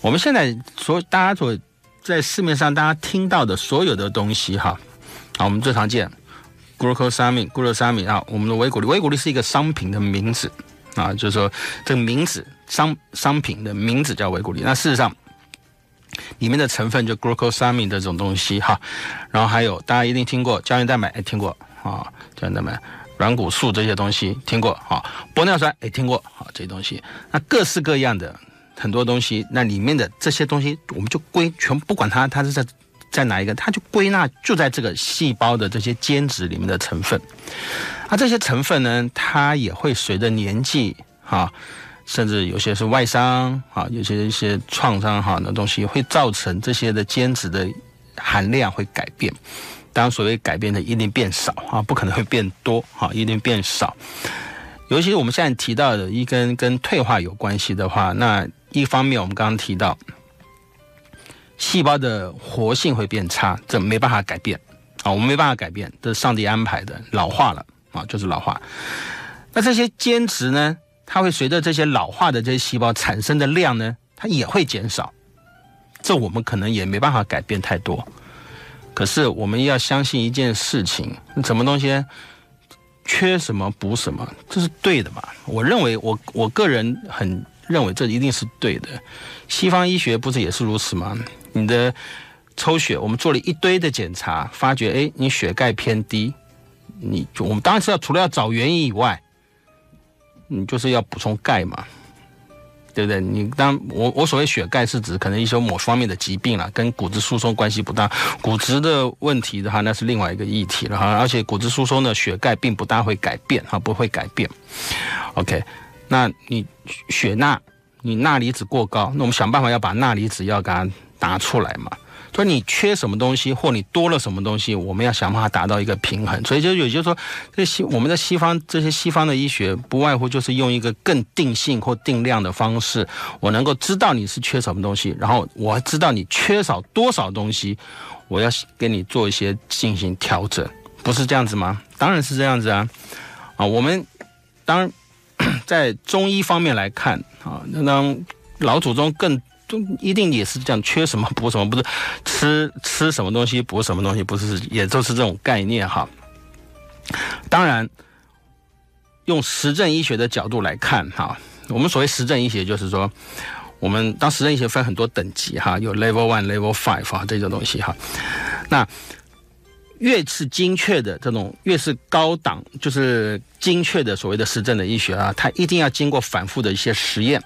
我们现在所大家所在市面上大家听到的所有的东西哈，啊，我们最常见 glucosamine，glucosamine 啊，我们的维骨力，维骨力是一个商品的名字啊，就是说这个名字商商品的名字叫维骨力。那事实上里面的成分就 glucosamine 这种东西哈，然后还有大家一定听过胶原蛋白，哎，听过啊，胶原蛋白、软骨素这些东西听过啊，玻尿酸哎，听过啊，这些东西，那各式各样的。很多东西，那里面的这些东西，我们就归全不管它，它是在在哪一个，它就归纳就在这个细胞的这些间质里面的成分。啊，这些成分呢，它也会随着年纪哈，甚至有些是外伤啊，有些一些创伤哈的东西，会造成这些的间质的含量会改变。当然，所谓改变的一定变少啊，不可能会变多啊，一定变少。尤其是我们现在提到的一跟跟退化有关系的话，那一方面，我们刚刚提到，细胞的活性会变差，这没办法改变啊，我们没办法改变，这是上帝安排的，老化了啊，就是老化。那这些间质呢，它会随着这些老化的这些细胞产生的量呢，它也会减少，这我们可能也没办法改变太多。可是我们要相信一件事情，什么东西缺什么补什么，这是对的嘛？我认为，我我个人很。认为这一定是对的，西方医学不是也是如此吗？你的抽血，我们做了一堆的检查，发觉哎，你血钙偏低，你就我们当然是要除了要找原因以外，你就是要补充钙嘛，对不对？你当我我所谓血钙是指可能一些某方面的疾病了，跟骨质疏松关系不大，骨质的问题的话，那是另外一个议题了哈。而且骨质疏松呢，血钙并不大会改变哈，不会改变。OK。那你血钠，你钠离子过高，那我们想办法要把钠离子要给它拿出来嘛。所以你缺什么东西，或你多了什么东西，我们要想办法达到一个平衡。所以就也就是说，这西我们的西方这些西方的医学，不外乎就是用一个更定性或定量的方式，我能够知道你是缺什么东西，然后我知道你缺少多少东西，我要给你做一些进行调整，不是这样子吗？当然是这样子啊！啊，我们当。在中医方面来看啊，那老祖宗更一定也是这样，缺什么补什么，不是吃吃什么东西补什么东西，不是也都是这种概念哈。当然，用实证医学的角度来看哈，我们所谓实证医学就是说，我们当实证医学分很多等级哈，有 level one、level five 啊这种东西哈，那。越是精确的这种，越是高档，就是精确的所谓的实证的医学啊，它一定要经过反复的一些实验，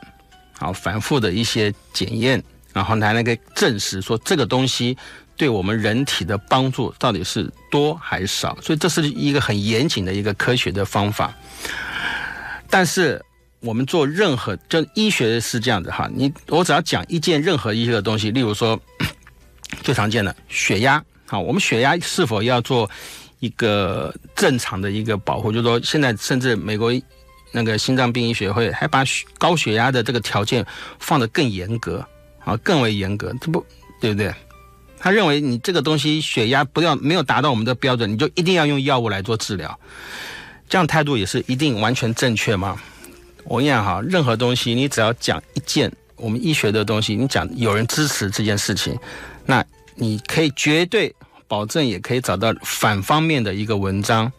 好，反复的一些检验，然后才能够证实说这个东西对我们人体的帮助到底是多还是少。所以这是一个很严谨的一个科学的方法。但是我们做任何，就医学是这样的哈，你我只要讲一件任何一个东西，例如说 最常见的血压。啊，我们血压是否要做一个正常的一个保护？就是说，现在甚至美国那个心脏病医学会还把血高血压的这个条件放得更严格，啊，更为严格，这不对不对？他认为你这个东西血压不要没有达到我们的标准，你就一定要用药物来做治疗，这样态度也是一定完全正确吗？我跟你讲哈，任何东西你只要讲一件我们医学的东西，你讲有人支持这件事情，那。你可以绝对保证，也可以找到反方面的一个文章，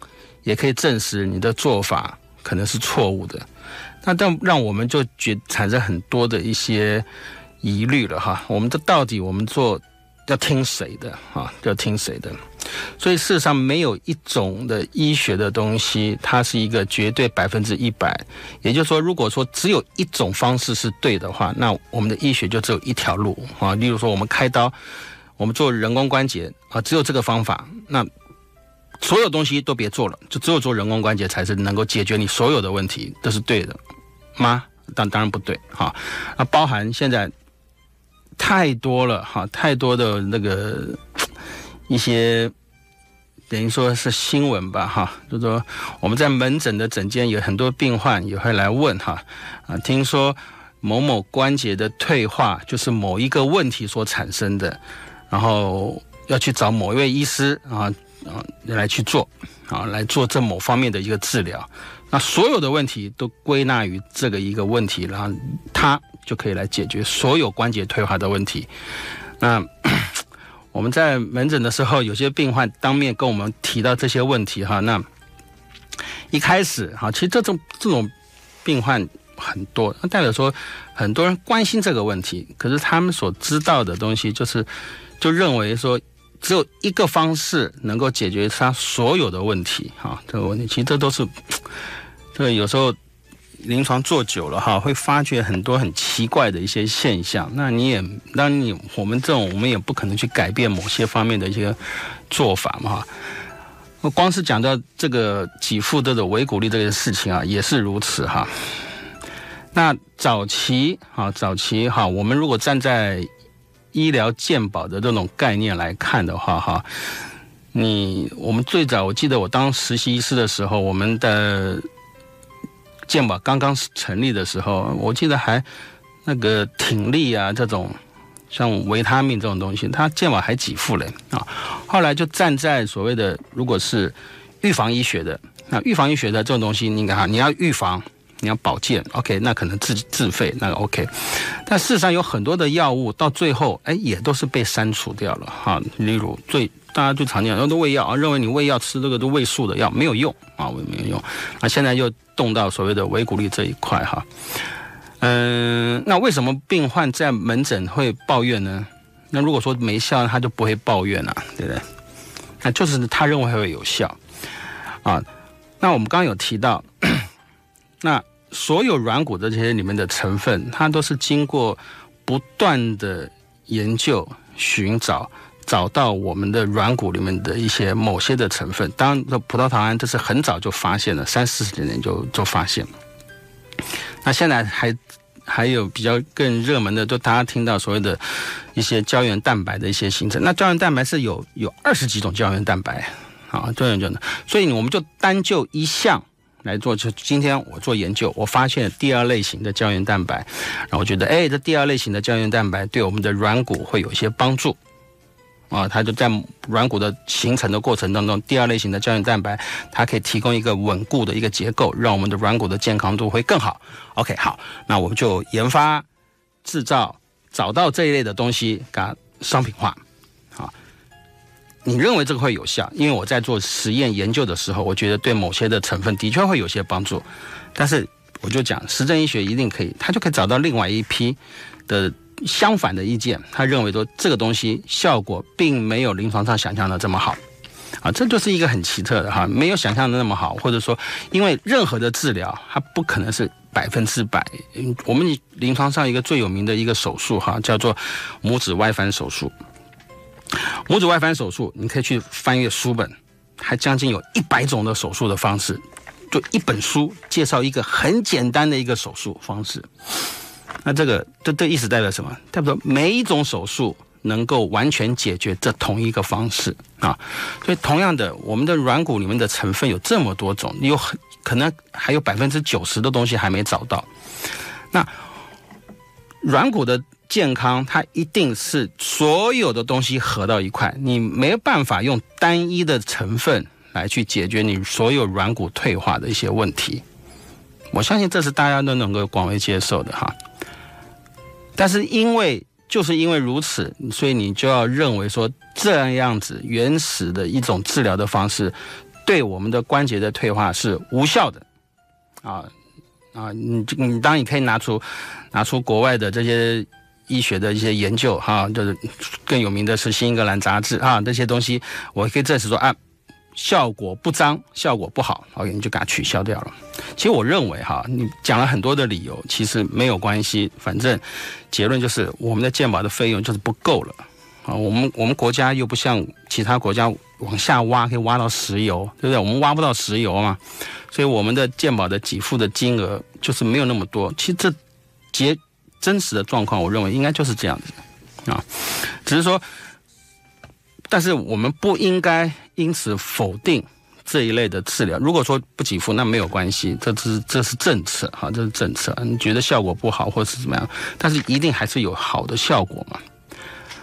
也可以证实你的做法可能是错误的。那但让我们就觉产生很多的一些疑虑了哈。我们这到底我们做要听谁的啊？要听谁的？所以事实上没有一种的医学的东西，它是一个绝对百分之一百。也就是说，如果说只有一种方式是对的话，那我们的医学就只有一条路啊。例如说，我们开刀。我们做人工关节啊，只有这个方法，那所有东西都别做了，就只有做人工关节才是能够解决你所有的问题，这是对的吗？当当然不对哈。那包含现在太多了哈，太多的那个一些等于说是新闻吧哈，就说我们在门诊的诊间有很多病患也会来问哈啊，听说某某关节的退化就是某一个问题所产生的。然后要去找某一位医师啊啊来去做啊来做这某方面的一个治疗，那所有的问题都归纳于这个一个问题，然后他就可以来解决所有关节退化的问题。那 我们在门诊的时候，有些病患当面跟我们提到这些问题哈，那一开始哈，其实这种这种病患很多，那代表说很多人关心这个问题，可是他们所知道的东西就是就认为说。只有一个方式能够解决他所有的问题，哈，这个问题其实这都是，这个有时候临床做久了哈，会发觉很多很奇怪的一些现象。那你也，那你我们这种，我们也不可能去改变某些方面的一些做法嘛，哈。光是讲到这个给付这种维骨力这件事情啊，也是如此哈。那早期啊，早期哈，我们如果站在医疗健保的这种概念来看的话，哈，你我们最早我记得我当实习医师的时候，我们的健保刚刚成立的时候，我记得还那个挺力啊这种，像维他命这种东西，它健保还给付嘞啊。后来就站在所谓的如果是预防医学的，那预防医学的这种东西，你看哈你要预防。你要保健，OK，那可能自自费，那个 OK，但事实上有很多的药物到最后，哎，也都是被删除掉了哈。例如最大家最常见的都胃药啊，认为你胃药吃这个都胃素的药没有用啊，胃没有用。那现在又动到所谓的维骨力这一块哈。嗯，那为什么病患在门诊会抱怨呢？那如果说没效，他就不会抱怨了，对不对？那就是他认为会有效啊。那我们刚刚有提到。那所有软骨的这些里面的成分，它都是经过不断的研究、寻找，找到我们的软骨里面的一些某些的成分。当然，葡萄糖胺这是很早就发现了，三四十年就就发现。那现在还还有比较更热门的，就大家听到所谓的一些胶原蛋白的一些形成。那胶原蛋白是有有二十几种胶原蛋白啊，胶原就的，所以我们就单就一项。来做就今天我做研究，我发现第二类型的胶原蛋白，然后我觉得，哎，这第二类型的胶原蛋白对我们的软骨会有一些帮助，啊，它就在软骨的形成的过程当中，第二类型的胶原蛋白它可以提供一个稳固的一个结构，让我们的软骨的健康度会更好。OK，好，那我们就研发、制造、找到这一类的东西，给它商品化。你认为这个会有效？因为我在做实验研究的时候，我觉得对某些的成分的确会有些帮助。但是我就讲，实证医学一定可以，他就可以找到另外一批的相反的意见。他认为说这个东西效果并没有临床上想象的这么好啊，这就是一个很奇特的哈，没有想象的那么好，或者说因为任何的治疗它不可能是百分之百。我们临床上一个最有名的一个手术哈，叫做拇指外翻手术。拇指外翻手术，你可以去翻阅书本，还将近有一百种的手术的方式，就一本书介绍一个很简单的一个手术方式。那这个这这意思代表什么？代表每一种手术能够完全解决这同一个方式啊。所以同样的，我们的软骨里面的成分有这么多种，你有很可能还有百分之九十的东西还没找到。那软骨的。健康，它一定是所有的东西合到一块，你没有办法用单一的成分来去解决你所有软骨退化的一些问题。我相信这是大家都能够广为接受的哈。但是因为就是因为如此，所以你就要认为说这样子原始的一种治疗的方式，对我们的关节的退化是无效的啊啊！你你当你可以拿出拿出国外的这些。医学的一些研究，哈，就是更有名的是《新英格兰杂志》啊，这些东西我可以证实说啊，效果不彰，效果不好，OK，你就给它取消掉了。其实我认为哈，你讲了很多的理由，其实没有关系，反正结论就是我们的健保的费用就是不够了啊。我们我们国家又不像其他国家往下挖可以挖到石油，对不对？我们挖不到石油嘛，所以我们的健保的给付的金额就是没有那么多。其实这结。真实的状况，我认为应该就是这样子啊，只是说，但是我们不应该因此否定这一类的治疗。如果说不给付，那没有关系，这是这是政策哈，这是政策。你觉得效果不好或是怎么样，但是一定还是有好的效果嘛？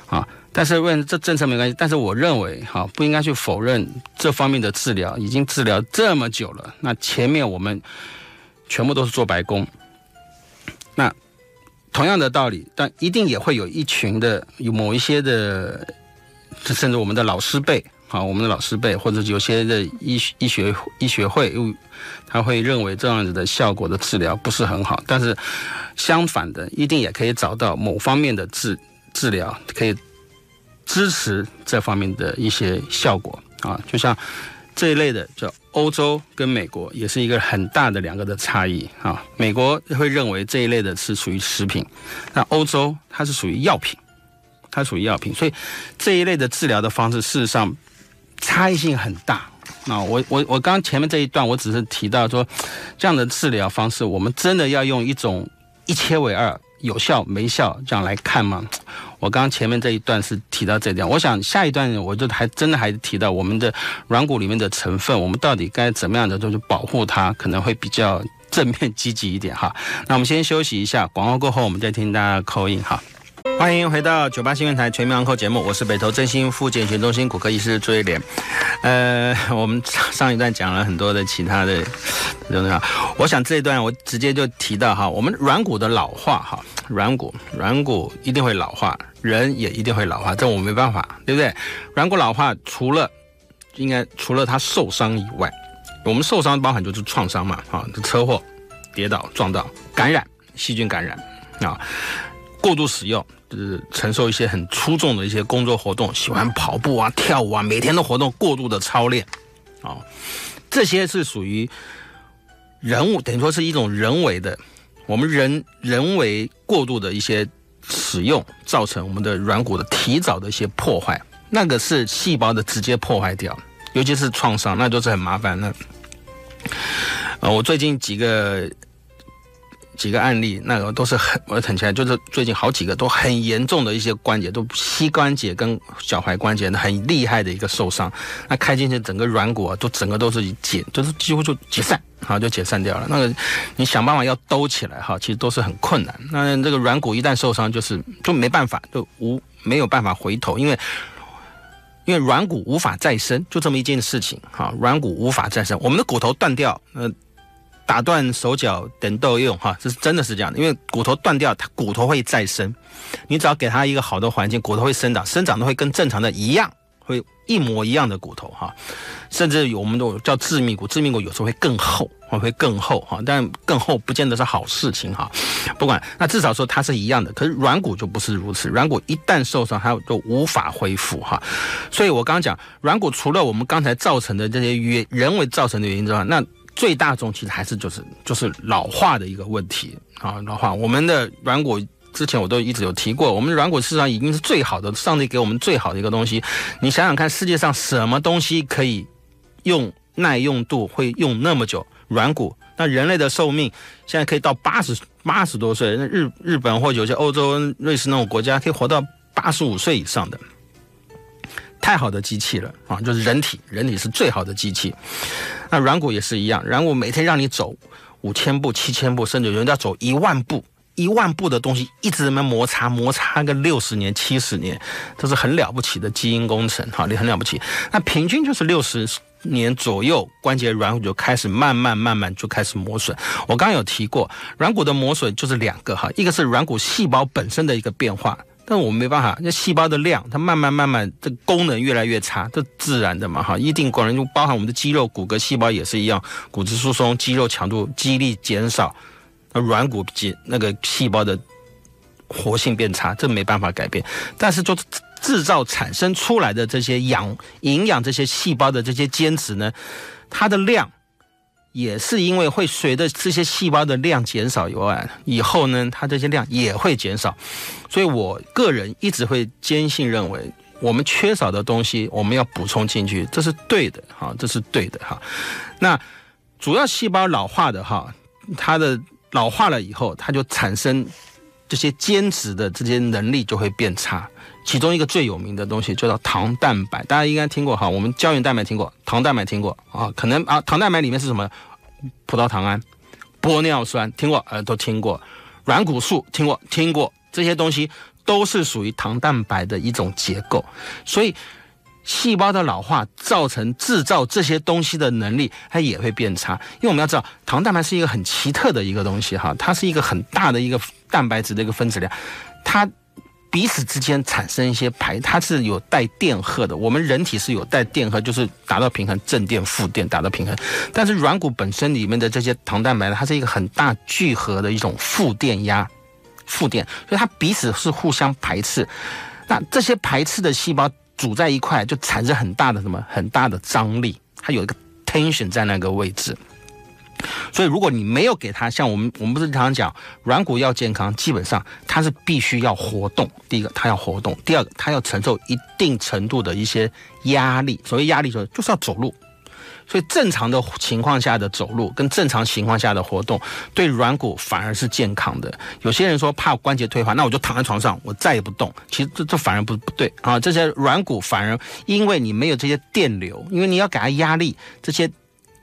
啊，但是问这政策没关系，但是我认为哈不应该去否认这方面的治疗已经治疗这么久了。那前面我们全部都是做白工，那同样的道理，但一定也会有一群的有某一些的，甚至我们的老师辈啊，我们的老师辈或者有些的医医学医学会他会认为这样子的效果的治疗不是很好，但是相反的，一定也可以找到某方面的治治疗可以。支持这方面的一些效果啊，就像这一类的，叫欧洲跟美国也是一个很大的两个的差异啊。美国会认为这一类的是属于食品，那欧洲它是属于药品，它属于药品，所以这一类的治疗的方式事实上差异性很大啊。我我我刚前面这一段我只是提到说，这样的治疗方式，我们真的要用一种一切为二，有效没效这样来看吗？我刚刚前面这一段是提到这点，我想下一段我就还真的还提到我们的软骨里面的成分，我们到底该怎么样的就去保护它，可能会比较正面积极一点哈。那我们先休息一下，广告过后我们再听大家的口音哈。欢迎回到九八新闻台全民安扣节目，我是北投振兴复健学中心骨科医师朱一莲。呃，我们上一段讲了很多的其他的，我想这一段我直接就提到哈，我们软骨的老化哈，软骨软骨一定会老化，人也一定会老化，这我们没办法，对不对？软骨老化除了应该除了它受伤以外，我们受伤包含就是创伤嘛，啊，车祸、跌倒、撞到、感染、细菌感染啊，过度使用就。是承受一些很出众的一些工作活动，喜欢跑步啊、跳舞啊，每天的活动过度的操练，啊，这些是属于人物，等于说是一种人为的，我们人人为过度的一些使用，造成我们的软骨的提早的一些破坏，那个是细胞的直接破坏掉，尤其是创伤，那就是很麻烦。那，呃，我最近几个。几个案例，那个都是很我很起来，就是最近好几个都很严重的一些关节，都膝关节跟脚踝关节很厉害的一个受伤，那开进去整个软骨啊，都整个都是解，就是几乎就解散，好就解散掉了。那个你想办法要兜起来哈，其实都是很困难。那这个软骨一旦受伤，就是就没办法，就无没有办法回头，因为因为软骨无法再生，就这么一件事情哈，软骨无法再生，我们的骨头断掉，呃。打断手脚等都用哈，这是真的是这样的，因为骨头断掉，它骨头会再生，你只要给它一个好的环境，骨头会生长，生长的会跟正常的一样，会一模一样的骨头哈，甚至我们都叫致密骨，致密骨有时候会更厚，会更厚哈，但更厚不见得是好事情哈，不管那至少说它是一样的，可是软骨就不是如此，软骨一旦受伤，它就无法恢复哈，所以我刚刚讲软骨除了我们刚才造成的这些原人为造成的原因之外，那最大众其实还是就是就是老化的一个问题啊，老化。我们的软骨之前我都一直有提过，我们的软骨事实上已经是最好的，上帝给我们最好的一个东西。你想想看，世界上什么东西可以用耐用度会用那么久？软骨。那人类的寿命现在可以到八十八十多岁，那日日本或有些欧洲、瑞士那种国家可以活到八十五岁以上的。太好的机器了啊！就是人体，人体是最好的机器。那软骨也是一样，软骨每天让你走五千步、七千步，甚至有人要走一万步，一万步的东西一直在那摩擦，摩擦个六十年、七十年，这是很了不起的基因工程哈，你很了不起。那平均就是六十年左右，关节软骨就开始慢慢慢慢就开始磨损。我刚刚有提过，软骨的磨损就是两个哈，一个是软骨细胞本身的一个变化。但我们没办法，那细胞的量它慢慢慢慢，这功能越来越差，这自然的嘛哈。一定功能就包含我们的肌肉、骨骼细胞也是一样，骨质疏松、肌肉强度、肌力减少，软骨结那个细胞的活性变差，这没办法改变。但是就制造产生出来的这些养营养这些细胞的这些坚持呢，它的量。也是因为会随着这些细胞的量减少以外，以后呢，它这些量也会减少，所以我个人一直会坚信认为，我们缺少的东西我们要补充进去，这是对的哈，这是对的哈。那主要细胞老化的哈，它的老化了以后，它就产生这些间质的这些能力就会变差。其中一个最有名的东西叫做糖蛋白，大家应该听过哈。我们胶原蛋白听过，糖蛋白听过啊。可能啊，糖蛋白里面是什么？葡萄糖胺、玻尿酸听过，呃，都听过。软骨素听过，听过这些东西都是属于糖蛋白的一种结构，所以细胞的老化造成制造这些东西的能力，它也会变差。因为我们要知道，糖蛋白是一个很奇特的一个东西哈，它是一个很大的一个蛋白质的一个分子量，它。彼此之间产生一些排，它是有带电荷的。我们人体是有带电荷，就是达到平衡，正电、负电达到平衡。但是软骨本身里面的这些糖蛋白呢，它是一个很大聚合的一种负电压，负电，所以它彼此是互相排斥。那这些排斥的细胞组在一块，就产生很大的什么？很大的张力，它有一个 tension 在那个位置。所以，如果你没有给他，像我们我们不是常常讲软骨要健康，基本上它是必须要活动。第一个，它要活动；第二个，它要承受一定程度的一些压力。所谓压力，就就是要走路。所以，正常的情况下的走路跟正常情况下的活动，对软骨反而是健康的。有些人说怕关节退化，那我就躺在床上，我再也不动。其实这这反而不不对啊！这些软骨反而因为你没有这些电流，因为你要给它压力，这些。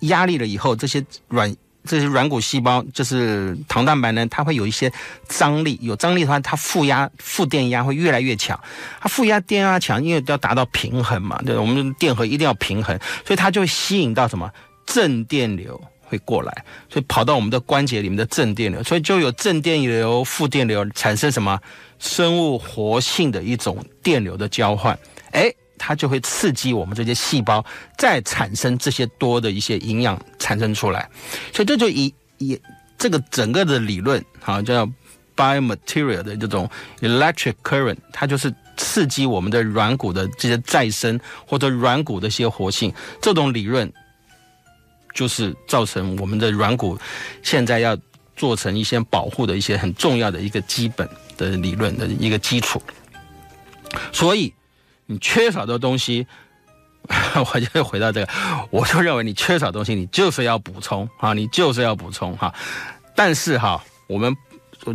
压力了以后，这些软这些软骨细胞就是糖蛋白呢，它会有一些张力，有张力的话，它负压负电压会越来越强。它负压电压强，因为要达到平衡嘛，对，我们电荷一定要平衡，所以它就会吸引到什么正电流会过来，所以跑到我们的关节里面的正电流，所以就有正电流、负电流产生什么生物活性的一种电流的交换，哎。它就会刺激我们这些细胞再产生这些多的一些营养产生出来，所以这就以以这个整个的理论啊叫 biomaterial 的这种 electric current，它就是刺激我们的软骨的这些再生或者软骨的一些活性，这种理论就是造成我们的软骨现在要做成一些保护的一些很重要的一个基本的理论的一个基础，所以。你缺少的东西，我就回到这个，我就认为你缺少东西，你就是要补充啊，你就是要补充哈。但是哈，我们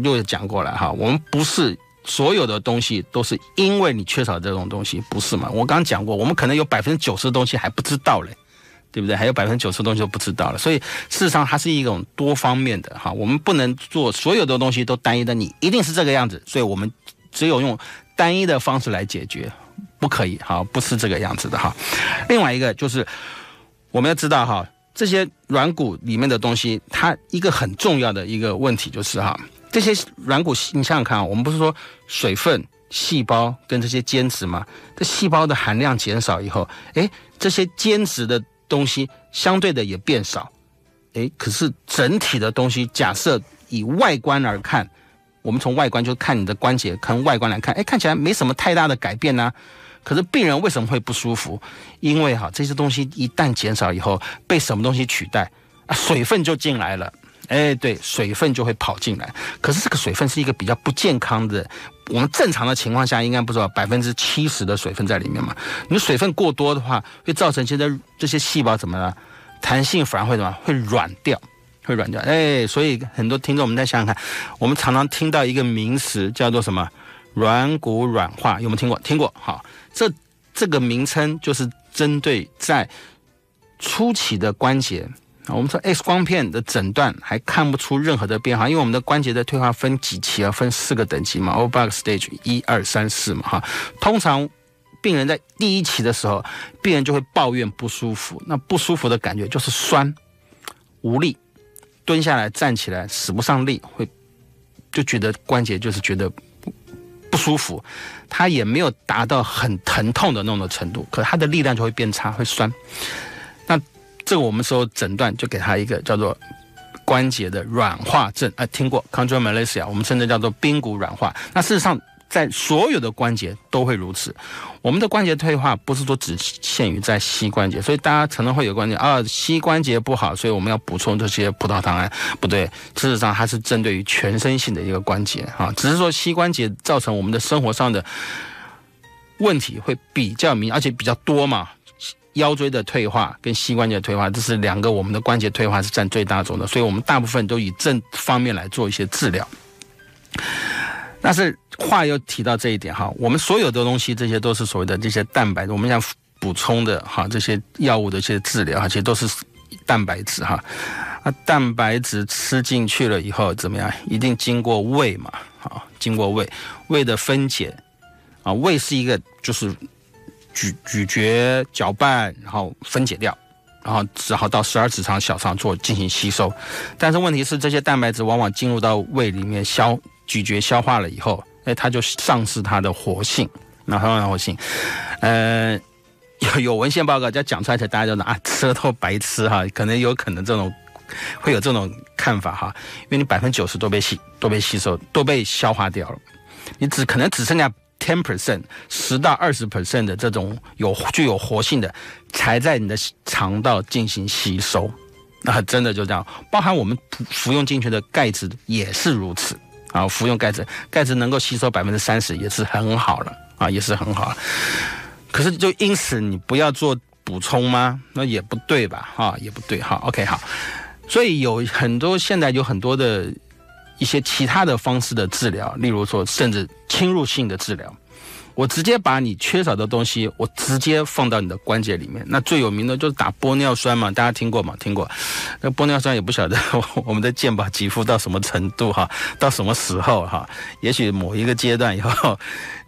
又讲过了哈，我们不是所有的东西都是因为你缺少这种东西，不是嘛？我刚刚讲过，我们可能有百分之九十的东西还不知道嘞，对不对？还有百分之九十的东西都不知道了，所以事实上它是一种多方面的哈。我们不能做所有的东西都单一的，你一定是这个样子，所以我们只有用单一的方式来解决。不可以，哈，不是这个样子的哈。另外一个就是我们要知道哈，这些软骨里面的东西，它一个很重要的一个问题就是哈，这些软骨，你想想看，我们不是说水分、细胞跟这些间质吗？这细胞的含量减少以后，哎，这些间质的东西相对的也变少，哎，可是整体的东西，假设以外观而看，我们从外观就看你的关节，看外观来看，哎，看起来没什么太大的改变呢。可是病人为什么会不舒服？因为哈这些东西一旦减少以后，被什么东西取代？啊，水分就进来了。哎，对，水分就会跑进来。可是这个水分是一个比较不健康的。我们正常的情况下，应该不知道百分之七十的水分在里面嘛？你水分过多的话，会造成现在这些细胞怎么了？弹性反而会什么？会软掉，会软掉。哎，所以很多听众，我们再想想看，我们常常听到一个名词叫做什么？软骨软化，有没有听过？听过，好。这这个名称就是针对在初期的关节，我们说 X 光片的诊断还看不出任何的变化，因为我们的关节的退化分几期啊？分四个等级嘛 o b a c Stage 一二三四嘛，哈。通常病人在第一期的时候，病人就会抱怨不舒服，那不舒服的感觉就是酸、无力，蹲下来、站起来使不上力，会就觉得关节就是觉得。不舒服，他也没有达到很疼痛的那种的程度，可他的力量就会变差，会酸。那这个我们说诊断就给他一个叫做关节的软化症，啊，听过 c o n t r o m a l a s i a 我们甚至叫做髌骨软化。那事实上。在所有的关节都会如此。我们的关节退化不是说只限于在膝关节，所以大家可能会有关节啊，膝关节不好，所以我们要补充这些葡萄糖胺。不对，事实上它是针对于全身性的一个关节啊，只是说膝关节造成我们的生活上的问题会比较明，而且比较多嘛。腰椎的退化跟膝关节退化，这是两个我们的关节退化是占最大宗的，所以我们大部分都以这方面来做一些治疗。但是话又提到这一点哈，我们所有的东西，这些都是所谓的这些蛋白，我们想补充的哈，这些药物的一些治疗哈，其实都是蛋白质哈。啊，蛋白质吃进去了以后怎么样？一定经过胃嘛，啊，经过胃，胃的分解啊，胃是一个就是咀咀嚼、搅拌，然后分解掉，然后只好到十二指肠、小肠做进行吸收。但是问题是，这些蛋白质往往进入到胃里面消咀嚼消化了以后，哎，它就丧失它的活性，那它的活性，呃。有有文献报告，就讲出来才大家就拿啊，吃了都白吃哈，可能有可能这种会有这种看法哈，因为你百分之九十都被吸都被吸收都被消化掉了，你只可能只剩下 ten percent 十到二十 percent 的这种有具有活性的才在你的肠道进行吸收，那真的就这样，包含我们服服用进去的钙质也是如此。啊，服用钙质，钙质能够吸收百分之三十也是很好了啊，也是很好。可是就因此你不要做补充吗？那也不对吧？哈，也不对哈。OK，好。所以有很多现在有很多的一些其他的方式的治疗，例如说甚至侵入性的治疗。我直接把你缺少的东西，我直接放到你的关节里面。那最有名的就是打玻尿酸嘛，大家听过吗？听过。那玻尿酸也不晓得 我们的健保给付到什么程度哈，到什么时候哈？也许某一个阶段以后，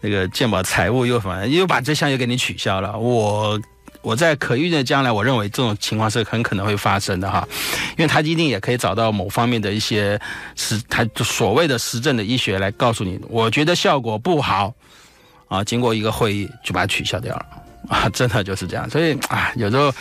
那个健保财务又反又把这项又给你取消了。我我在可预见将来，我认为这种情况是很可能会发生的哈，因为他一定也可以找到某方面的一些实，他所谓的实证的医学来告诉你，我觉得效果不好。啊，经过一个会议就把它取消掉了，啊，真的就是这样。所以啊，有时候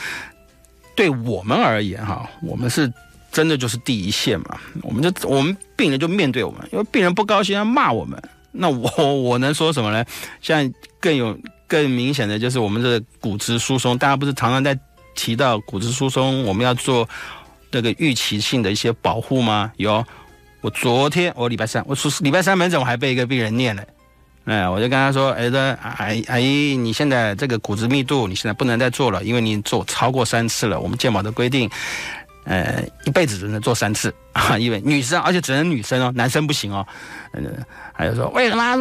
对我们而言哈，我们是真的就是第一线嘛。我们就我们病人就面对我们，因为病人不高兴要骂我们，那我我能说什么呢？现在更有更明显的就是我们的骨质疏松，大家不是常常在提到骨质疏松，我们要做那个预期性的一些保护吗？有，我昨天我礼拜三我礼拜三门诊我还被一个病人念了。哎，我就跟他说，哎，说阿姨阿姨，你现在这个骨质密度，你现在不能再做了，因为你做超过三次了。我们健保的规定，呃，一辈子只能做三次啊，因为女生，而且只能女生哦，男生不行哦。嗯，他就说为什么？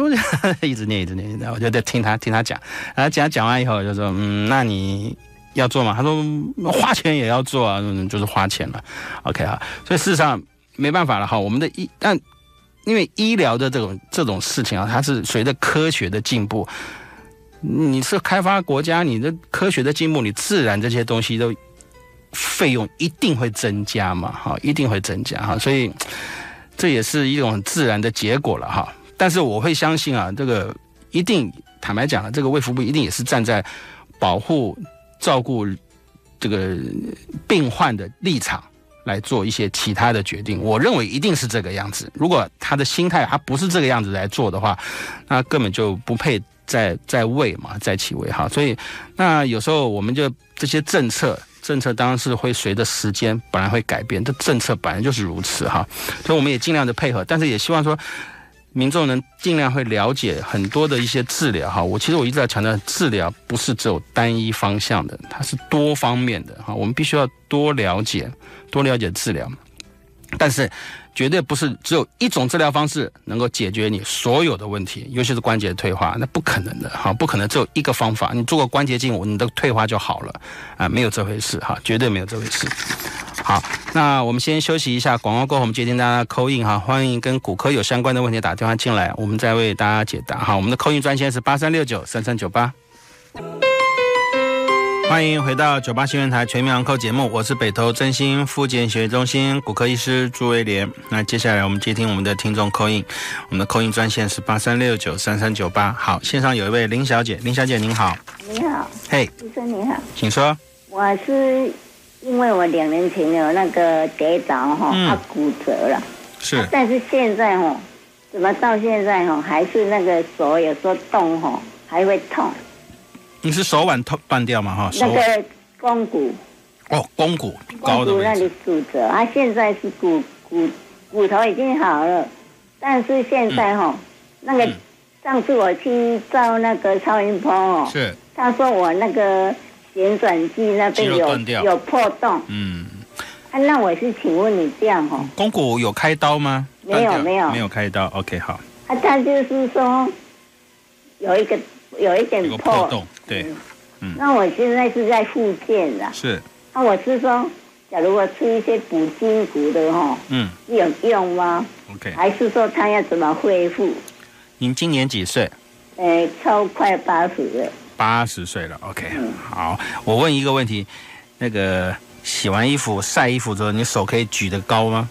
一直念一直念，然后我就在听他听他讲，然后讲讲完以后就说，嗯，那你要做吗？他说花钱也要做啊，就是花钱了。OK 啊，所以事实上没办法了哈，我们的一但。因为医疗的这种这种事情啊，它是随着科学的进步，你是开发国家，你的科学的进步，你自然这些东西都费用一定会增加嘛，哈，一定会增加哈，所以这也是一种很自然的结果了哈。但是我会相信啊，这个一定坦白讲了，这个卫福部一定也是站在保护、照顾这个病患的立场。来做一些其他的决定，我认为一定是这个样子。如果他的心态他不是这个样子来做的话，那根本就不配在在位嘛，在其位哈。所以，那有时候我们就这些政策，政策当然是会随着时间本来会改变，这政策本来就是如此哈。所以我们也尽量的配合，但是也希望说。民众能尽量会了解很多的一些治疗哈，我其实我一直在强调，治疗不是只有单一方向的，它是多方面的哈，我们必须要多了解，多了解治疗，但是绝对不是只有一种治疗方式能够解决你所有的问题，尤其是关节退化，那不可能的哈，不可能只有一个方法，你做个关节镜，你的退化就好了啊，没有这回事哈，绝对没有这回事。好，那我们先休息一下，广告过后我们接听大家扣印哈，欢迎跟骨科有相关的问题打电话进来，我们再为大家解答哈。我们的扣印专线是八三六九三三九八。欢迎回到九八新闻台全民昂扣节目，我是北投真心复健学中心骨科医师朱威廉。那接下来我们接听我们的听众扣印，我们的扣印专线是八三六九三三九八。好，线上有一位林小姐，林小姐您好。你好。嘿。医生你好。请说。我是。因为我两年前有那个跌倒哈，他骨折了，是，但是现在哈，怎么到现在哈还是那个手有时候动哈还会痛。你是手腕痛断掉吗？哈，那个肱骨。哦，肱骨，肱骨那里骨折，他现在是骨骨骨头已经好了，但是现在哈那个上次我去照那个超音波哦，是，他说我那个。旋转肌那边有有破洞，嗯，啊，那我是请问你这样哈，肱骨有开刀吗？没有没有。没有开刀，OK 好。啊，他就是说有一个有一点破洞，对，嗯，那我现在是在复健的，是，那我是说，假如我吃一些补筋骨的哈，嗯有用吗？，OK。还是说他要怎么恢复？您今年几岁？呃，超快八十了，八十岁了，OK。嗯好，我问一个问题，那个洗完衣服、晒衣服之后，你手可以举得高吗？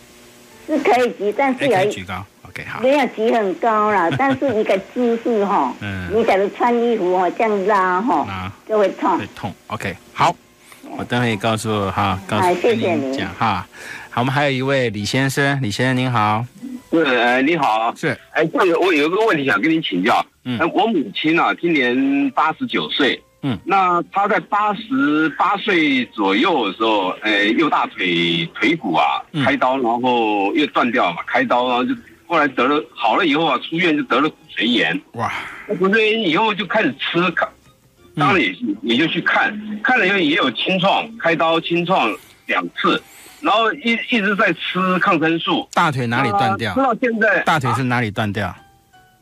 是可以举，但是哎，有一可以举高。OK，好。没有举很高啦，但是一个姿势哈，嗯，你假如穿衣服哈这样拉哈那就会痛。会。痛。OK，好，我等会告诉哈，告诉好谢谢跟您您讲哈。好，我们还有一位李先生，李先生您好，是，呃，你好，是，哎，这个我有一个问题想跟你请教。嗯。呃我母亲啊，今年八十九岁，嗯，那她在八十八岁左右的时候，哎，右大腿腿骨啊嗯。开刀，然后又断掉嘛，开刀，然后就后来得了好了以后啊，出院就得了骨髓炎，哇，那骨髓炎以后就开始吃，看，当然也是也就去看，看了以后也有清创，开刀清创两次，然后一一直在吃抗生素，大腿哪里断掉吃？到现在大腿是哪里断掉？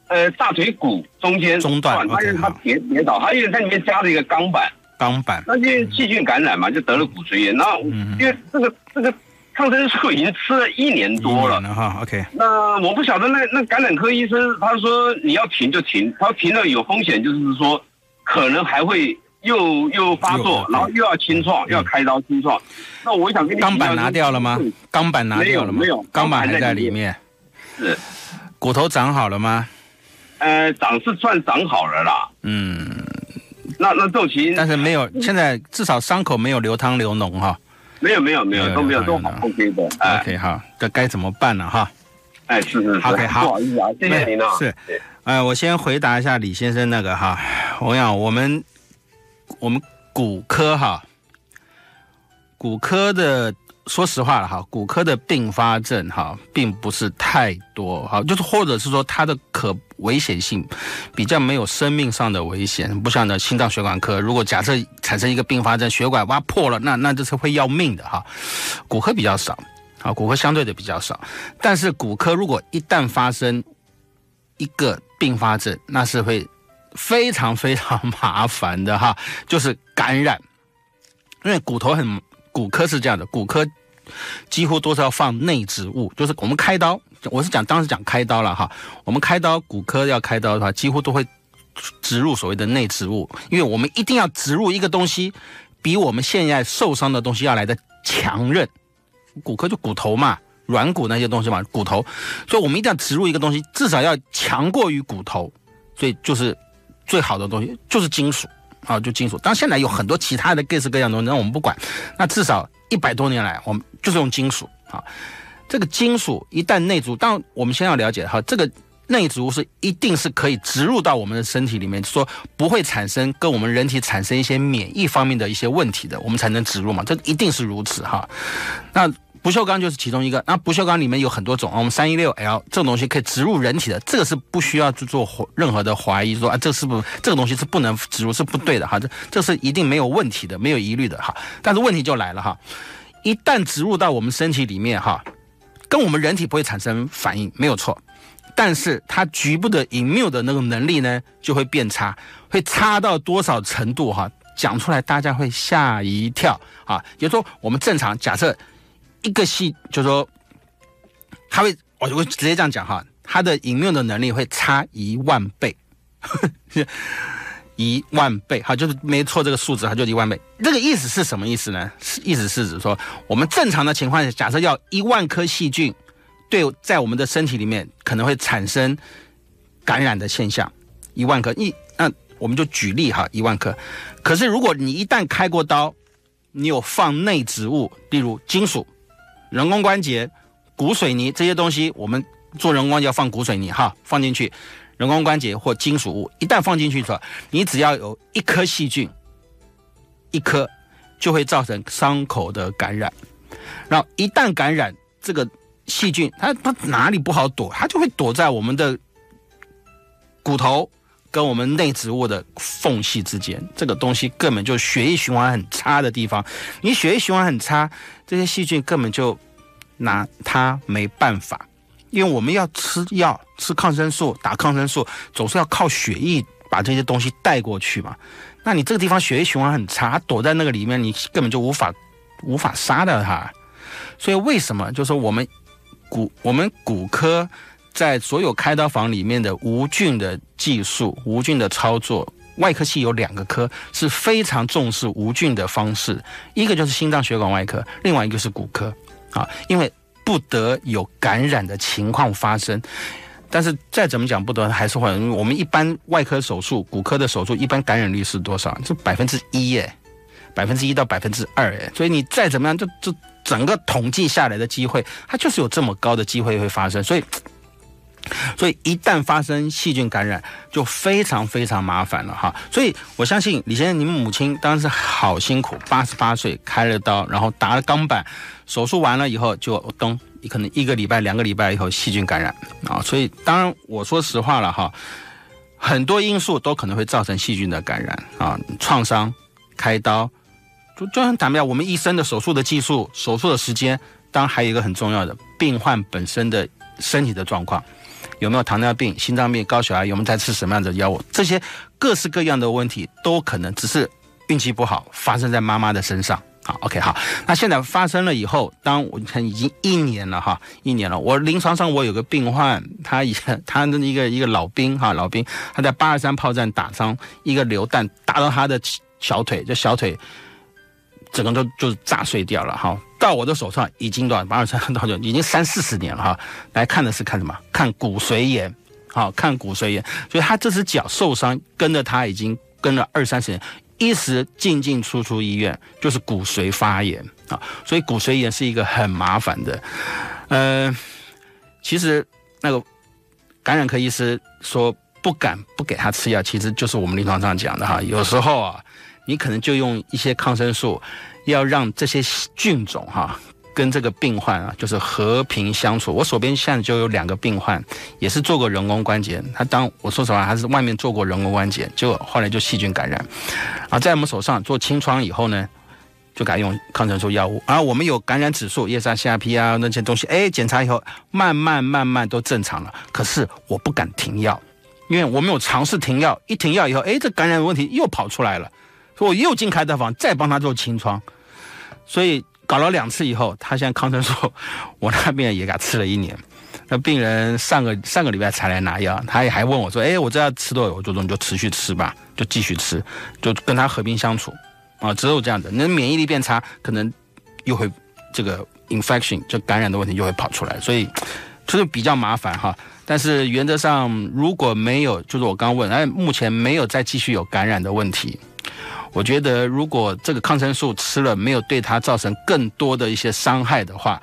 呃，大腿骨中间中断他因为 OK，他好跌跌倒，他因为在里面加了一个钢板，钢板。那因为细菌感染嘛，就得了骨髓炎。然后嗯因为这个这个抗生素已经吃了一年多了哈，OK，那我不晓得那那感染科医生他说你要停就停，他说停了有风险，就是说可能还会又又发作，然后又要清创，要开刀清创。那我想跟你钢板拿掉了吗嗯？钢板拿掉了吗？没有钢板还在里面。是，骨头长好了吗？呃，长是算长好了啦。嗯，那那这种情但是没有，现在至少伤口没有流汤流脓哈。没有没有没有都没有都好 OK 的，哎。OK 好，这该怎么办呢哈？哎是是是 OK，好。不好意思啊，谢谢您啊，是哎呃，我先回答一下李先生那个哈，我想我们我们骨科哈，骨科的说实话了哈，骨科的并发症哈，并不是太多哈，就是或者是说它的可危险性比较没有生命上的危险，不像呢心脏血管科，如果假设产生一个并发症，血管挖破了，那那这是会要命的哈，骨科比较少。啊，骨科相对的比较少，但是骨科如果一旦发生一个并发症，那是会非常非常麻烦的哈，就是感染。因为骨头很，骨科是这样的，骨科几乎都是要放内植物，就是我们开刀，我是讲当时讲开刀了哈，我们开刀骨科要开刀的话，几乎都会植入所谓的内植物，因为我们一定要植入一个东西，比我们现在受伤的东西要来的强韧。骨科就骨头嘛，软骨那些东西嘛，骨头，所以我们一定要植入一个东西，至少要强过于骨头，所以就是最好的东西就是金属啊，就金属。当然现在有很多其他的各式各样东西，那我们不管，那至少一百多年来，我们就是用金属啊。这个金属一旦内植，当我们先要了解哈，这个内植是一定是可以植入到我们的身体里面，说不会产生跟我们人体产生一些免疫方面的一些问题的，我们才能植入嘛，这一定是如此哈。那不锈钢就是其中一个。那不锈钢里面有很多种啊，我们三一六 L 这种东西可以植入人体的，这个是不需要去做任何的怀疑，说啊这是不这个东西是不能植入是不对的哈，这这是一定没有问题的，没有疑虑的哈。但是问题就来了哈，一旦植入到我们身体里面哈，跟我们人体不会产生反应，没有错。但是它局部的 immune 的那个能力呢，就会变差，会差到多少程度哈？讲出来大家会吓一跳啊！也就是说，我们正常假设一个细，就是说，它会，我就会直接这样讲哈，它的 immune 的能力会差一万倍，一万倍，哈，就是没错，这个数字它就一万倍。这个意思是什么意思呢？是意思是指说，我们正常的情况下，假设要一万颗细菌。对，在我们的身体里面可能会产生感染的现象，一万颗一，那我们就举例哈，一万颗。可是如果你一旦开过刀，你有放内植物，例如金属、人工关节、骨水泥这些东西，我们做人工关节要放骨水泥哈，放进去，人工关节或金属物一旦放进去之后，你只要有一颗细菌，一颗就会造成伤口的感染，然后一旦感染这个。细菌它它哪里不好躲，它就会躲在我们的骨头跟我们内植物的缝隙之间。这个东西根本就血液循环很差的地方，你血液循环很差，这些细菌根本就拿它没办法。因为我们要吃药、吃抗生素、打抗生素，总是要靠血液把这些东西带过去嘛。那你这个地方血液循环很差，躲在那个里面，你根本就无法无法杀掉它。所以为什么就是说我们骨我们骨科在所有开刀房里面的无菌的技术、无菌的操作，外科系有两个科是非常重视无菌的方式，一个就是心脏血管外科，另外一个是骨科啊，因为不得有感染的情况发生。但是再怎么讲不得还是会，我们一般外科手术、骨科的手术一般感染率是多少？就百分之一耶，百分之一到百分之二耶。所以你再怎么样，就就整个统计下来的机会，它就是有这么高的机会会发生。所以，所以一旦发生细菌感染，就非常非常麻烦了哈。所以我相信李先生，你们母亲当时好辛苦，八十八岁开了刀，然后打了钢板，手术完了以后就咚。你可能一个礼拜、两个礼拜以后细菌感染啊，所以当然我说实话了哈，很多因素都可能会造成细菌的感染啊，创伤、开刀，就就很坦白，我们医生的手术的技术、手术的时间，当然还有一个很重要的，病患本身的身体的状况，有没有糖尿病、心脏病、高血压，有没有在吃什么样的药物，这些各式各样的问题都可能只是运气不好发生在妈妈的身上。好，OK，好。那现在发生了以后，当我看已经一年了哈，一年了。我临床上我有个病患，他以他的一个一个老兵哈，老兵他在八二三炮战打伤一个榴弹打到他的小腿，这小腿整个都就炸碎掉了哈。到我的手上已经多少八二三多久？已经三四十年了哈。来看的是看什么？看骨髓炎，好看骨髓炎。所以他这只脚受伤，跟着他已经跟了二三十年。一时进进出出医院，就是骨髓发炎啊，所以骨髓炎是一个很麻烦的。呃，其实那个感染科医师说不敢不给他吃药，其实就是我们临床上讲的哈。有时候啊，你可能就用一些抗生素，要让这些菌种哈。跟这个病患啊，就是和平相处。我手边现在就有两个病患，也是做过人工关节。他当我说实话，还是外面做过人工关节，就后来就细菌感染。啊，在我们手上做清创以后呢，就改用抗生素药物。而我们有感染指数，叶酸、下 P 啊那些东西，哎，检查以后慢慢慢慢都正常了。可是我不敢停药，因为我没有尝试停药。一停药以后，哎，这感染问题又跑出来了，所以我又进开刀房再帮他做清创，所以。搞了两次以后，他现在康生说，我那边也给他吃了一年。那病人上个上个礼拜才来拿药，他也还问我说：“哎，我这要吃多久？”我说：“你就持续吃吧，就继续吃，就跟他和平相处啊。”只有这样的，那免疫力变差，可能又会这个 infection 就感染的问题又会跑出来，所以就是比较麻烦哈。但是原则上如果没有，就是我刚问，哎，目前没有再继续有感染的问题。我觉得，如果这个抗生素吃了没有对他造成更多的一些伤害的话，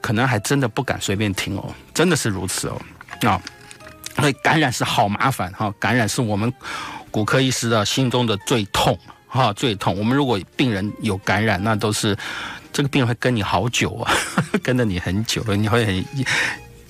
可能还真的不敢随便停哦，真的是如此哦。啊，所以感染是好麻烦哈，感染是我们骨科医师的心中的最痛哈，最痛。我们如果病人有感染，那都是这个病人会跟你好久啊，跟着你很久了，你会很。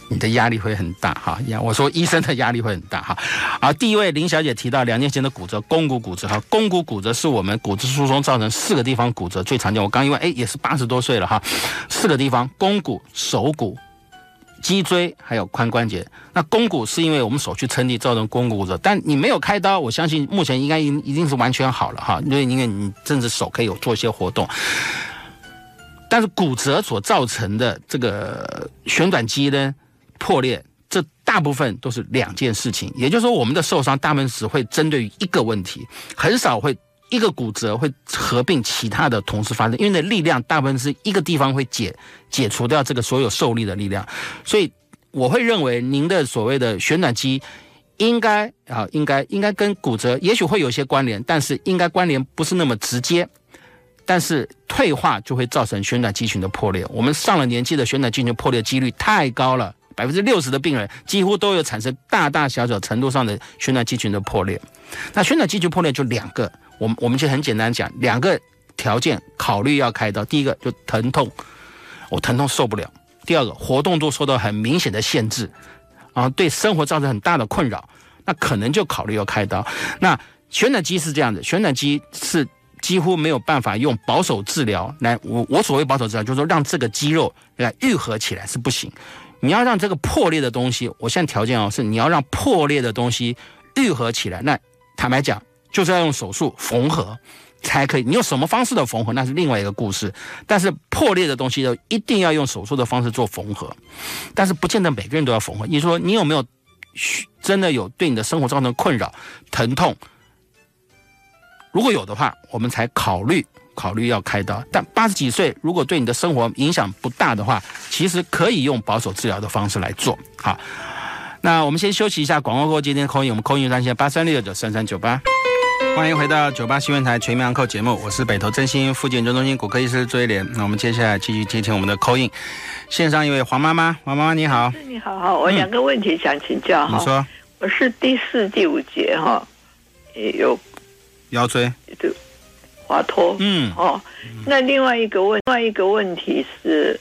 你的压力会很大哈，我说医生的压力会很大哈。好，第一位林小姐提到两年前的骨折，肱骨骨折哈，肱骨骨折是我们骨质疏松造成四个地方骨折最常见。我刚因为哎也是八十多岁了哈，四个地方：肱骨、手骨、脊椎还有髋关节。那肱骨是因为我们手去撑地造成肱骨骨折，但你没有开刀，我相信目前应该一一定是完全好了哈，因为因为你甚至手可以有做一些活动。但是骨折所造成的这个旋转肌呢？破裂，这大部分都是两件事情，也就是说，我们的受伤大部分只会针对于一个问题，很少会一个骨折会合并其他的同时发生，因为那力量大部分是一个地方会解解除掉这个所有受力的力量，所以我会认为您的所谓的旋转肌应该啊，应该应该跟骨折也许会有些关联，但是应该关联不是那么直接，但是退化就会造成旋转肌群的破裂，我们上了年纪的旋转肌群破裂几率太高了。百分之六十的病人几乎都有产生大大小小程度上的旋转肌群的破裂。那旋转肌群破裂就两个，我们我们就很简单讲，两个条件考虑要开刀。第一个就疼痛，我疼痛受不了；第二个活动度受到很明显的限制，啊，对生活造成很大的困扰，那可能就考虑要开刀。那旋转肌是这样的，旋转肌是几乎没有办法用保守治疗来，我我所谓保守治疗就是说让这个肌肉来愈合起来是不行。你要让这个破裂的东西，我现在条件哦是你要让破裂的东西愈合起来。那坦白讲，就是要用手术缝合，才可以。你用什么方式的缝合，那是另外一个故事。但是破裂的东西，一定要用手术的方式做缝合。但是不见得每个人都要缝合。你说你有没有真的有对你的生活造成困扰、疼痛？如果有的话，我们才考虑考虑要开刀。但八十几岁，如果对你的生活影响不大的话，其实可以用保守治疗的方式来做。好，那我们先休息一下，广告过后，今天扣音，我们扣音专线八三六九三三九八。欢迎回到九八新闻台全民安扣节目，我是北投振兴复健中心骨科医师朱一莲。那我们接下来继续接听我们的扣印，线上一位黄妈妈，黄妈妈你好，你好，好，我两个问题想请教哈。你说，我是第四、第五节哈，也有。腰椎对滑脱，嗯哦，那另外一个问，另外一个问题是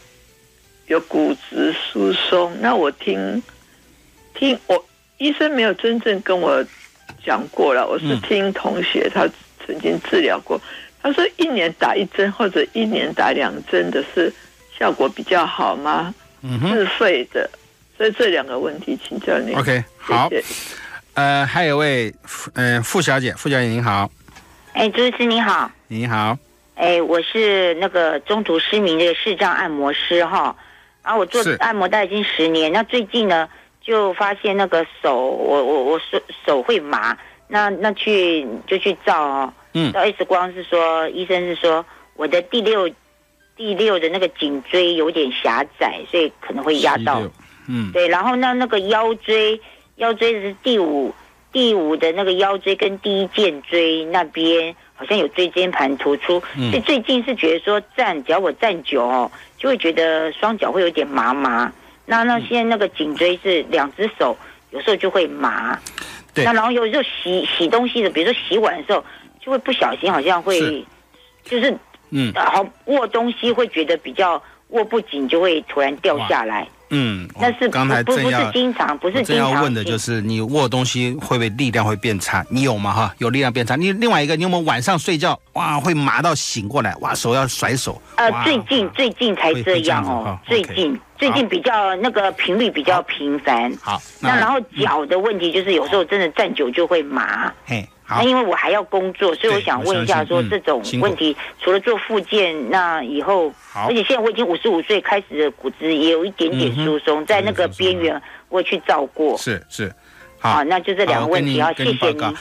有骨质疏松。那我听听我医生没有真正跟我讲过了，我是听同学他曾经治疗过，他说一年打一针或者一年打两针的是效果比较好吗？嗯自费的，所以这两个问题请教您。OK，好。呃，还有位，嗯，傅小姐，傅小姐您好。哎，朱医师你好。你好。哎，我是那个中途失明的视障按摩师哈，然后我做按摩大概已经十年，那最近呢就发现那个手，我我我手手会麻，那那去就去照哦，嗯，照 X 光是说医生是说我的第六第六的那个颈椎有点狭窄，所以可能会压到，嗯，对，然后那那个腰椎。腰椎是第五，第五的那个腰椎跟第一肩椎那边好像有椎间盘突出，所以最近是觉得说站，只要我站久哦，就会觉得双脚会有点麻麻。那那现在那个颈椎是两只手，有时候就会麻。对。那然后有时候洗洗东西的，比如说洗碗的时候，就会不小心好像会，就是嗯，好握东西会觉得比较握不紧，就会突然掉下来。嗯，那是刚才不不是经常，不是经常问的就是你握东西会不会力量会变差？你有吗？哈，有力量变差。你另外一个，你有没有晚上睡觉哇会麻到醒过来哇手要甩手？呃，最近最近才这样哦，最近最近比较那个频率比较频繁。好，那然后脚的问题就是有时候真的站久就会麻。嘿。那因为我还要工作，所以我想问一下，说这种问题除了做复健，那以后，而且现在我已经五十五岁，开始的骨质也有一点点疏松，在那个边缘，我去照过。是是，好，那就这两个问题啊，谢谢您。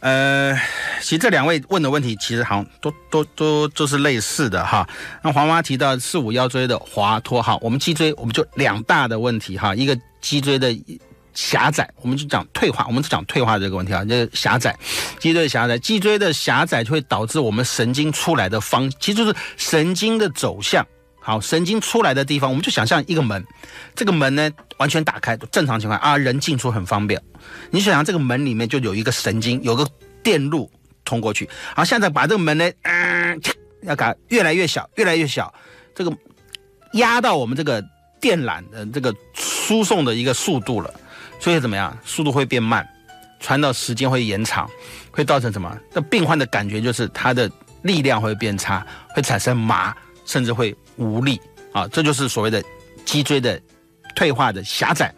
呃，其实这两位问的问题，其实好像都都都都是类似的哈。那黄妈提到四五腰椎的滑脱哈，我们脊椎我们就两大的问题哈，一个脊椎的。狭窄，我们就讲退化，我们就讲退化这个问题啊，就狭窄，脊椎狭窄，脊椎的狭窄就会导致我们神经出来的方，其实就是神经的走向。好，神经出来的地方，我们就想象一个门，这个门呢完全打开，正常情况啊，人进出很方便。你想想这个门里面就有一个神经，有个电路通过去。好，现在把这个门呢，嗯，要改越来越小，越来越小，这个压到我们这个电缆的这个输送的一个速度了。所以怎么样？速度会变慢，传导时间会延长，会造成什么？那病患的感觉就是他的力量会变差，会产生麻，甚至会无力啊！这就是所谓的脊椎的退化的狭窄。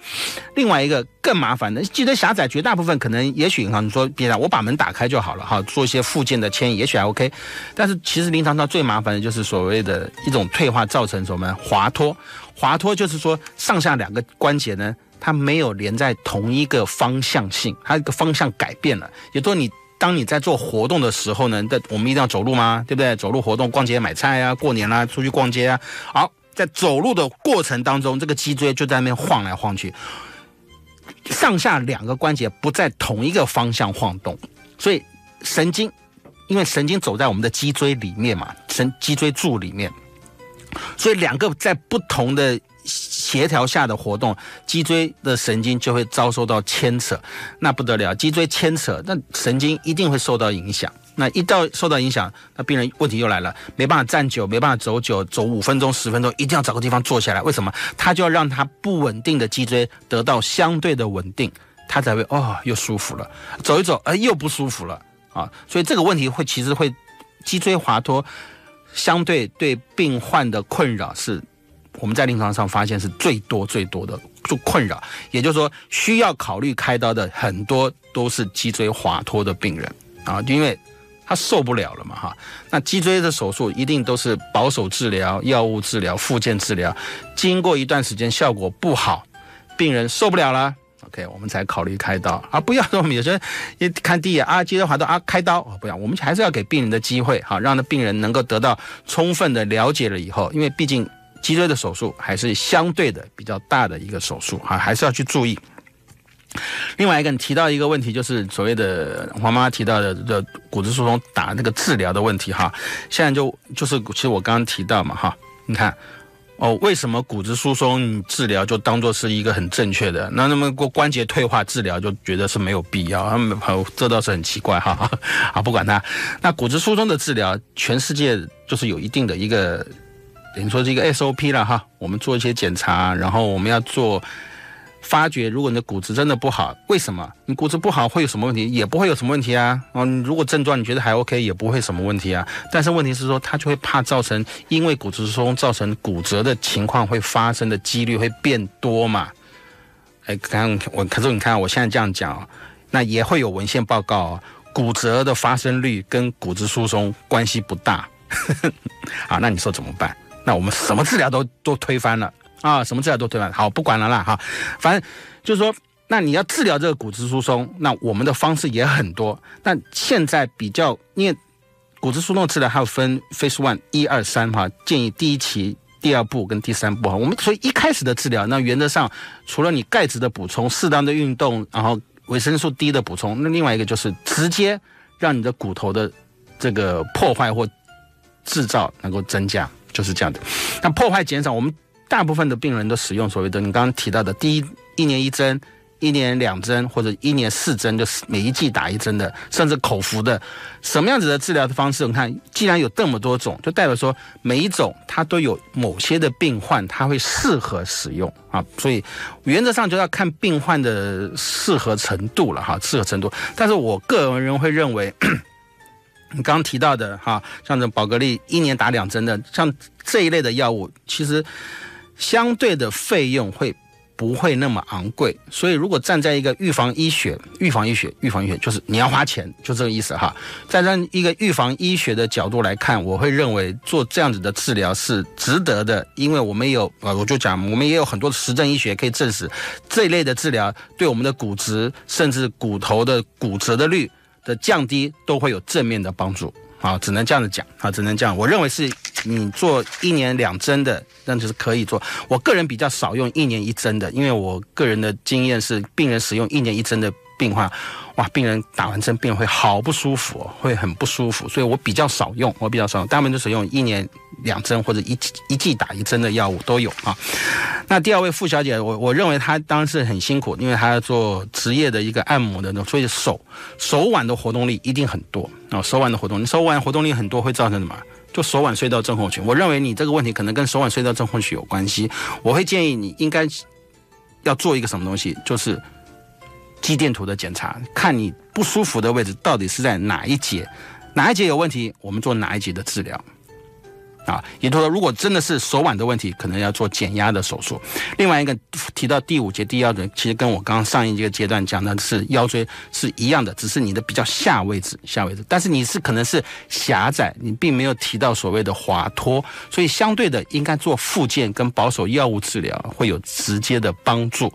另外一个更麻烦的，脊椎狭窄，绝大部分可能也许哈，你说别人我把门打开就好了哈，做一些附件的牵引，也许还 OK。但是其实临床上最麻烦的就是所谓的一种退化造成什么滑脱？滑脱就是说上下两个关节呢。它没有连在同一个方向性，它一个方向改变了。也就是你当你在做活动的时候呢，在我们一定要走路吗？对不对？走路活动、逛街买菜啊，过年啦，出去逛街啊。好，在走路的过程当中，这个脊椎就在那边晃来晃去，上下两个关节不在同一个方向晃动，所以神经，因为神经走在我们的脊椎里面嘛，神脊椎柱里面，所以两个在不同的。协调下的活动，脊椎的神经就会遭受到牵扯，那不得了。脊椎牵扯，那神经一定会受到影响。那一到受到影响，那病人问题又来了，没办法站久，没办法走久，走五分钟、十分钟，一定要找个地方坐下来。为什么？他就要让他不稳定的脊椎得到相对的稳定，他才会哦又舒服了。走一走，哎又不舒服了啊！所以这个问题会其实会脊椎滑脱，相对对病患的困扰是。我们在临床上发现是最多最多的就困扰，也就是说需要考虑开刀的很多都是脊椎滑脱的病人啊，因为他受不了了嘛哈。那脊椎的手术一定都是保守治疗、药物治疗、复健治疗，经过一段时间效果不好，病人受不了了，OK，我们才考虑开刀，而不要说我们有些人一看第一眼啊，脊椎滑动啊，开刀啊，不要，我们还是要给病人的机会哈，让那病人能够得到充分的了解了以后，因为毕竟脊椎的手术还是相对的比较大的一个手术哈，还是要去注意。另外一个，你提到一个问题，就是所谓的黄妈提到的的骨质疏松打那个治疗的问题哈。现在就就是其实我刚刚提到嘛哈，你看哦，为什么骨质疏松治疗就当做是一个很正确的？那那么过关节退化治疗就觉得是没有必要，他们这倒是很奇怪哈。啊，不管它，那骨质疏松的治疗，全世界就是有一定的一个等于说是一个 SOP 了哈。我们做一些检查，然后我们要做。发觉，如果你的骨质真的不好，为什么？你骨质不好会有什么问题？也不会有什么问题啊。嗯，如果症状你觉得还 OK，也不会什么问题啊。但是问题是说，他就会怕造成，因为骨质疏松造成骨折的情况会发生的几率会变多嘛？哎，刚刚我可是你看我现在这样讲，那也会有文献报告，骨折的发生率跟骨质疏松关系不大。啊，那你说怎么办？那我们什么治疗都都推翻了。啊，什么治疗都推翻？好，不管了啦，哈，反正就是说，那你要治疗这个骨质疏松，那我们的方式也很多。那现在比较，因为骨质疏松治疗还有分 phase one 一二三哈，建议第一期、第二步跟第三步哈。我们所以一开始的治疗，那原则上除了你钙质的补充、适当的运动，然后维生素 D 的补充，那另外一个就是直接让你的骨头的这个破坏或制造能够增加，就是这样的。那破坏减少，我们。大部分的病人都使用所谓的你刚刚提到的第一一年一针、一年两针或者一年四针，就是每一季打一针的，甚至口服的，什么样子的治疗的方式？你看，既然有这么多种，就代表说每一种它都有某些的病患他会适合使用啊，所以原则上就要看病患的适合程度了哈，适合程度。但是我个人会认为，你刚刚提到的哈，像这宝格丽一年打两针的，像这一类的药物，其实。相对的费用会不会那么昂贵？所以如果站在一个预防医学、预防医学、预防医学，就是你要花钱，就这个意思哈。站在一个预防医学的角度来看，我会认为做这样子的治疗是值得的，因为我们有啊，我就讲，我们也有很多的实证医学可以证实这一类的治疗对我们的骨质甚至骨头的骨折的率的降低都会有正面的帮助。啊，只能这样子讲，啊，只能这样。我认为是你做一年两针的，那就是可以做。我个人比较少用一年一针的，因为我个人的经验是，病人使用一年一针的病患。哇，病人打完针，病人会好不舒服，会很不舒服，所以我比较少用，我比较少用，大部分都是用一年两针或者一一季打一针的药物都有啊。那第二位傅小姐，我我认为她当时很辛苦，因为她要做职业的一个按摩的那种，所以手手腕的活动力一定很多啊，手腕的活动，你手腕活动力很多会造成什么？就手腕隧道症候群。我认为你这个问题可能跟手腕隧道症候群有关系，我会建议你应该要做一个什么东西，就是。肌电图的检查，看你不舒服的位置到底是在哪一节，哪一节有问题，我们做哪一节的治疗。啊，也就是说，如果真的是手腕的问题，可能要做减压的手术。另外一个提到第五节第二节，其实跟我刚刚上一个阶段讲的是腰椎是一样的，只是你的比较下位置，下位置，但是你是可能是狭窄，你并没有提到所谓的滑脱，所以相对的应该做复健跟保守药物治疗会有直接的帮助。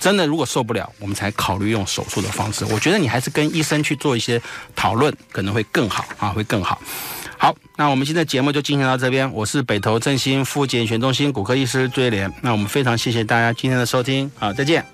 真的，如果受不了，我们才考虑用手术的方式。我觉得你还是跟医生去做一些讨论，可能会更好啊，会更好。好，那我们今天节目就进行到这边。我是北投振兴复检全中心骨科医师追莲。那我们非常谢谢大家今天的收听，好，再见。